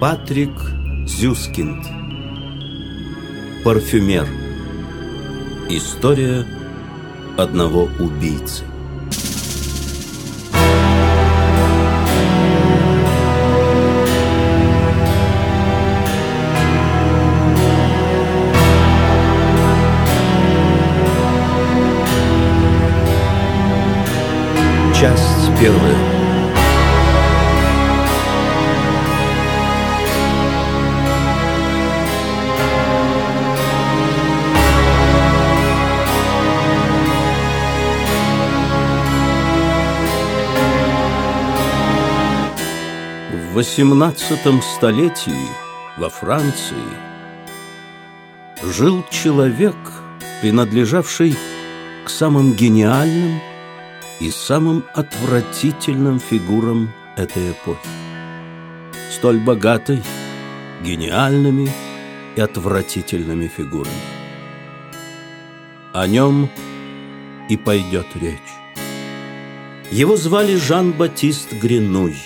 Патрик Зюскинд Парфюмер. История одного убийцы. Часть первая XVIII столетии во Франции жил человек, принадлежавший к самым гениальным и самым отвратительным фигурам этой эпохи. Столь богатой, гениальными и отвратительными фигурами. О нем и пойдет речь. Его звали Жан-Батист Гренуй.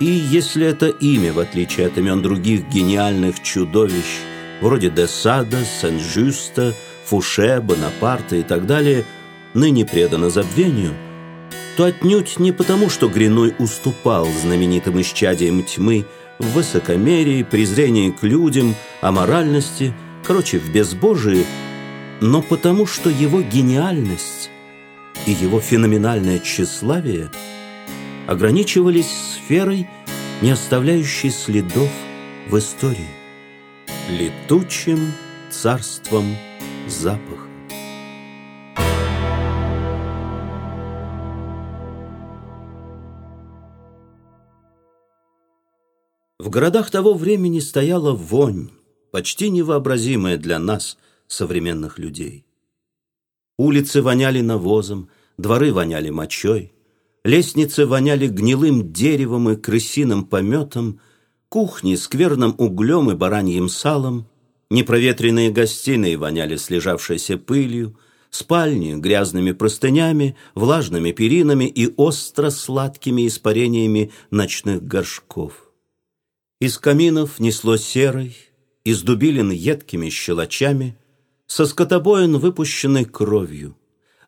И если это имя, в отличие от имен других гениальных чудовищ, вроде Десада, Сен-Жюста, Фуше, Бонапарта и так далее – ныне предано забвению, то отнюдь не потому, что Гринуй уступал знаменитым исчадиям тьмы в высокомерии, презрении к людям, аморальности, короче, в безбожии, но потому, что его гениальность и его феноменальное тщеславие ограничивались сферой, не оставляющей следов в истории, летучим царством запаха. В городах того времени стояла вонь, почти невообразимая для нас, современных людей. Улицы воняли навозом, дворы воняли мочой, лестницы воняли гнилым деревом и крысиным пометом, кухни скверным углем и бараньим салом, непроветренные гостиные воняли слежавшейся пылью, спальни грязными простынями, влажными перинами и остро-сладкими испарениями ночных горшков. Из каминов несло серой, из дубилин едкими щелочами, со скотобоин выпущенной кровью.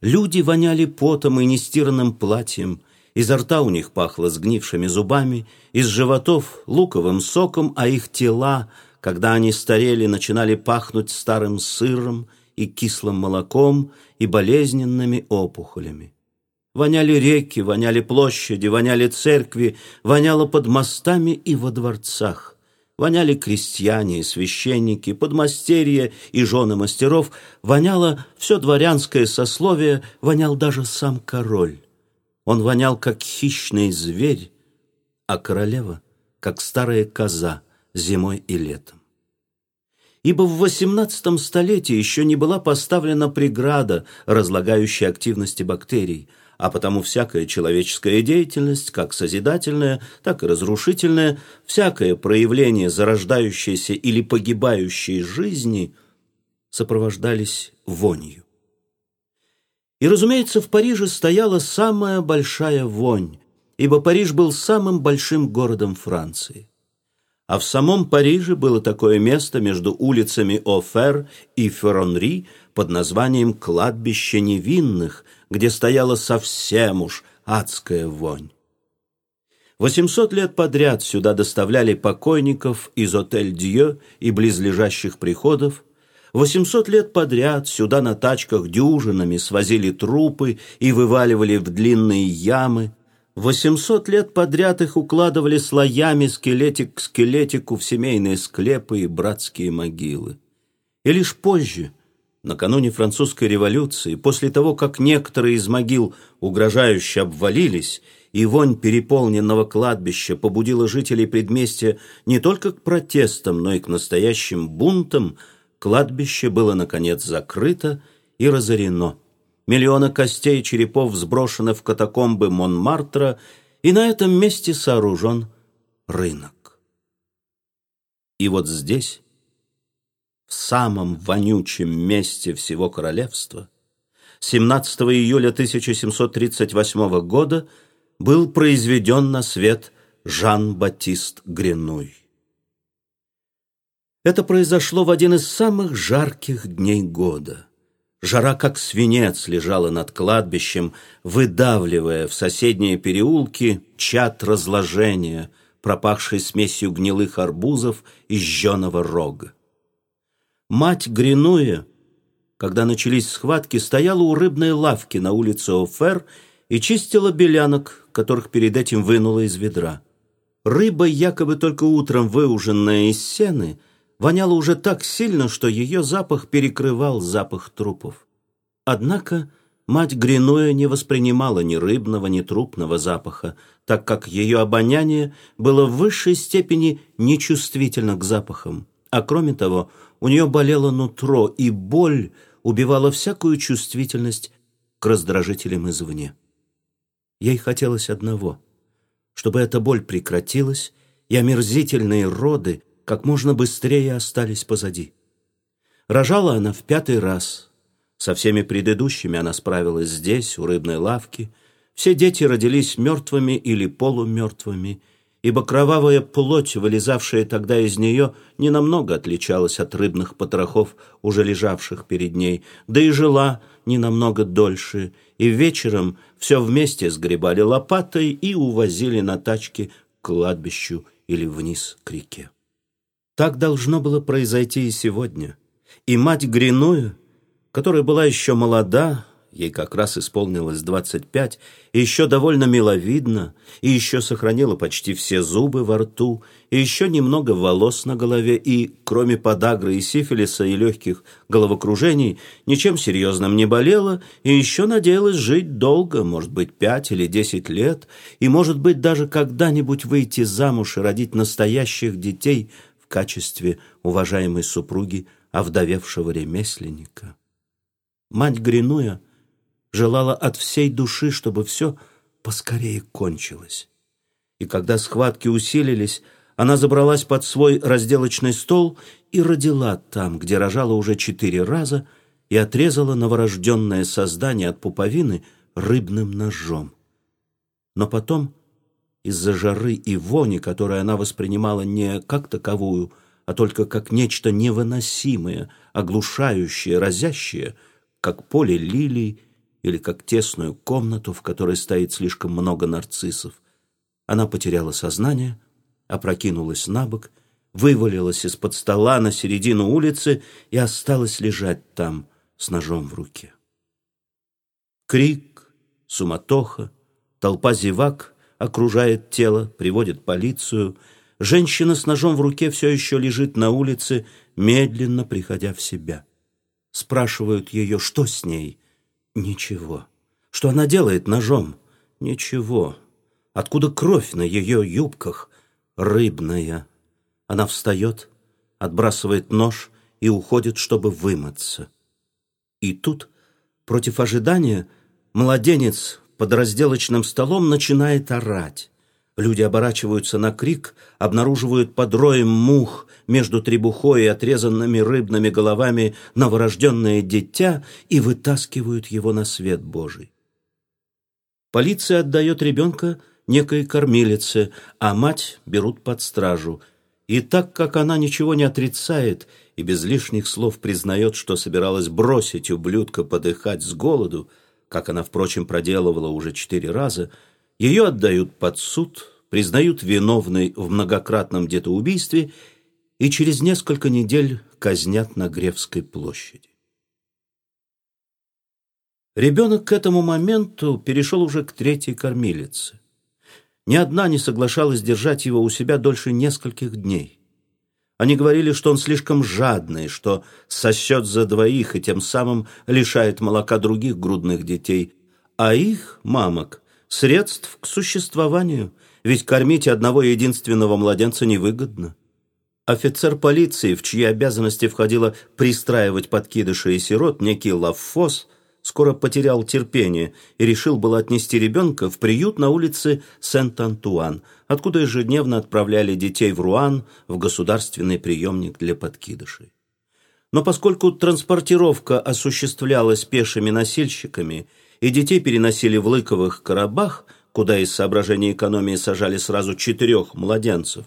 Люди воняли потом и нестиранным платьем, изо рта у них пахло сгнившими зубами, из животов — луковым соком, а их тела, когда они старели, начинали пахнуть старым сыром и кислым молоком и болезненными опухолями. Воняли реки, воняли площади, воняли церкви, воняло под мостами и во дворцах. Воняли крестьяне и священники, подмастерья и жены мастеров, воняло все дворянское сословие, вонял даже сам король. Он вонял, как хищный зверь, а королева, как старая коза зимой и летом. Ибо в XVIII столетии еще не была поставлена преграда, разлагающая активности бактерий – а потому всякая человеческая деятельность, как созидательная, так и разрушительная, всякое проявление зарождающейся или погибающей жизни сопровождались вонью. И, разумеется, в Париже стояла самая большая вонь, ибо Париж был самым большим городом Франции. А в самом Париже было такое место между улицами Офер и Ферронри под названием «Кладбище невинных», где стояла совсем уж адская вонь. Восемьсот лет подряд сюда доставляли покойников из отель Дье и близлежащих приходов, Восемьсот лет подряд сюда на тачках дюжинами свозили трупы и вываливали в длинные ямы, Восемьсот лет подряд их укладывали слоями скелетик к скелетику в семейные склепы и братские могилы. И лишь позже, накануне французской революции, после того, как некоторые из могил угрожающе обвалились, и вонь переполненного кладбища побудила жителей предместья не только к протестам, но и к настоящим бунтам, кладбище было, наконец, закрыто и разорено. Миллионы костей и черепов сброшены в катакомбы Монмартра, и на этом месте сооружен рынок. И вот здесь, в самом вонючем месте всего королевства, 17 июля 1738 года был произведен на свет Жан-Батист Гренуй. Это произошло в один из самых жарких дней года. Жара, как свинец, лежала над кладбищем, выдавливая в соседние переулки чат разложения, пропахший смесью гнилых арбузов и жженого рога. Мать Гринуя, когда начались схватки, стояла у рыбной лавки на улице Офер и чистила белянок, которых перед этим вынула из ведра. Рыба, якобы только утром выуженная из сены – воняла уже так сильно, что ее запах перекрывал запах трупов. Однако мать Гринуя не воспринимала ни рыбного, ни трупного запаха, так как ее обоняние было в высшей степени нечувствительно к запахам. А кроме того, у нее болело нутро, и боль убивала всякую чувствительность к раздражителям извне. Ей хотелось одного — чтобы эта боль прекратилась, и омерзительные роды как можно быстрее остались позади. Рожала она в пятый раз. Со всеми предыдущими она справилась здесь, у рыбной лавки. Все дети родились мертвыми или полумертвыми, ибо кровавая плоть, вылезавшая тогда из нее, ненамного отличалась от рыбных потрохов, уже лежавших перед ней, да и жила ненамного дольше, и вечером все вместе сгребали лопатой и увозили на тачке к кладбищу или вниз к реке. Так должно было произойти и сегодня. И мать Гриную, которая была еще молода, ей как раз исполнилось двадцать пять, и еще довольно миловидна, и еще сохранила почти все зубы во рту, и еще немного волос на голове, и, кроме подагры и сифилиса и легких головокружений, ничем серьезным не болела, и еще надеялась жить долго, может быть, пять или десять лет, и, может быть, даже когда-нибудь выйти замуж и родить настоящих детей – качестве уважаемой супруги овдовевшего ремесленника. Мать Гринуя желала от всей души, чтобы все поскорее кончилось. И когда схватки усилились, она забралась под свой разделочный стол и родила там, где рожала уже четыре раза, и отрезала новорожденное создание от пуповины рыбным ножом. Но потом из-за жары и вони, которую она воспринимала не как таковую, а только как нечто невыносимое, оглушающее, разящее, как поле лилий или как тесную комнату, в которой стоит слишком много нарциссов. Она потеряла сознание, опрокинулась на бок, вывалилась из-под стола на середину улицы и осталась лежать там с ножом в руке. Крик, суматоха, толпа зевак — окружает тело, приводит полицию. Женщина с ножом в руке все еще лежит на улице, медленно приходя в себя. Спрашивают ее, что с ней? Ничего. Что она делает ножом? Ничего. Откуда кровь на ее юбках? Рыбная. Она встает, отбрасывает нож и уходит, чтобы вымыться. И тут, против ожидания, младенец под разделочным столом начинает орать. Люди оборачиваются на крик, обнаруживают под роем мух между требухой и отрезанными рыбными головами новорожденное дитя и вытаскивают его на свет Божий. Полиция отдает ребенка некой кормилице, а мать берут под стражу. И так как она ничего не отрицает и без лишних слов признает, что собиралась бросить ублюдка подыхать с голоду, как она, впрочем, проделывала уже четыре раза, ее отдают под суд, признают виновной в многократном детоубийстве и через несколько недель казнят на Гревской площади. Ребенок к этому моменту перешел уже к третьей кормилице. Ни одна не соглашалась держать его у себя дольше нескольких дней. Они говорили, что он слишком жадный, что сосет за двоих и тем самым лишает молока других грудных детей, а их, мамок, средств к существованию, ведь кормить одного единственного младенца невыгодно. Офицер полиции, в чьи обязанности входило пристраивать подкидышей и сирот, некий Лавфос, скоро потерял терпение и решил было отнести ребенка в приют на улице Сент-Антуан, откуда ежедневно отправляли детей в Руан, в государственный приемник для подкидышей. Но поскольку транспортировка осуществлялась пешими носильщиками и детей переносили в Лыковых Карабах, куда из соображений экономии сажали сразу четырех младенцев,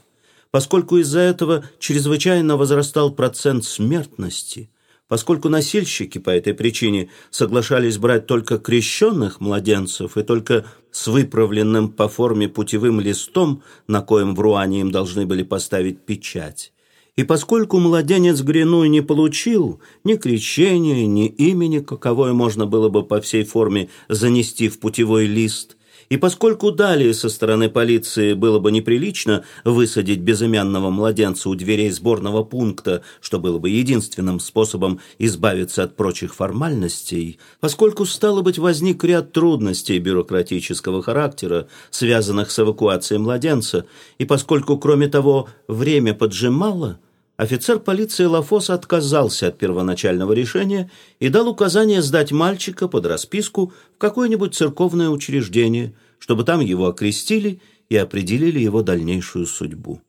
поскольку из-за этого чрезвычайно возрастал процент смертности, поскольку носильщики по этой причине соглашались брать только крещенных младенцев и только с выправленным по форме путевым листом, на коем в Руане им должны были поставить печать. И поскольку младенец Гринуй не получил ни крещения, ни имени, каковое можно было бы по всей форме занести в путевой лист, и поскольку далее со стороны полиции было бы неприлично высадить безымянного младенца у дверей сборного пункта, что было бы единственным способом избавиться от прочих формальностей, поскольку, стало быть, возник ряд трудностей бюрократического характера, связанных с эвакуацией младенца, и поскольку, кроме того, время поджимало, Офицер полиции Лафос отказался от первоначального решения и дал указание сдать мальчика под расписку в какое-нибудь церковное учреждение, чтобы там его окрестили и определили его дальнейшую судьбу.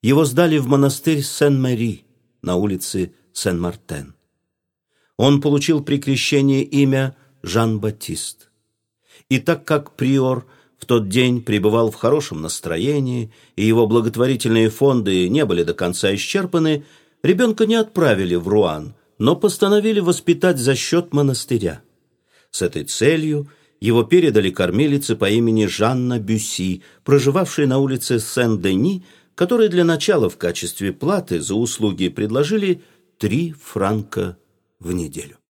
Его сдали в монастырь Сен-Мэри на улице Сен-Мартен. Он получил при крещении имя Жан-Батист. И так как приор – в тот день пребывал в хорошем настроении, и его благотворительные фонды не были до конца исчерпаны, ребенка не отправили в Руан, но постановили воспитать за счет монастыря. С этой целью его передали кормилице по имени Жанна Бюси, проживавшей на улице Сен-Дени, которой для начала в качестве платы за услуги предложили три франка в неделю.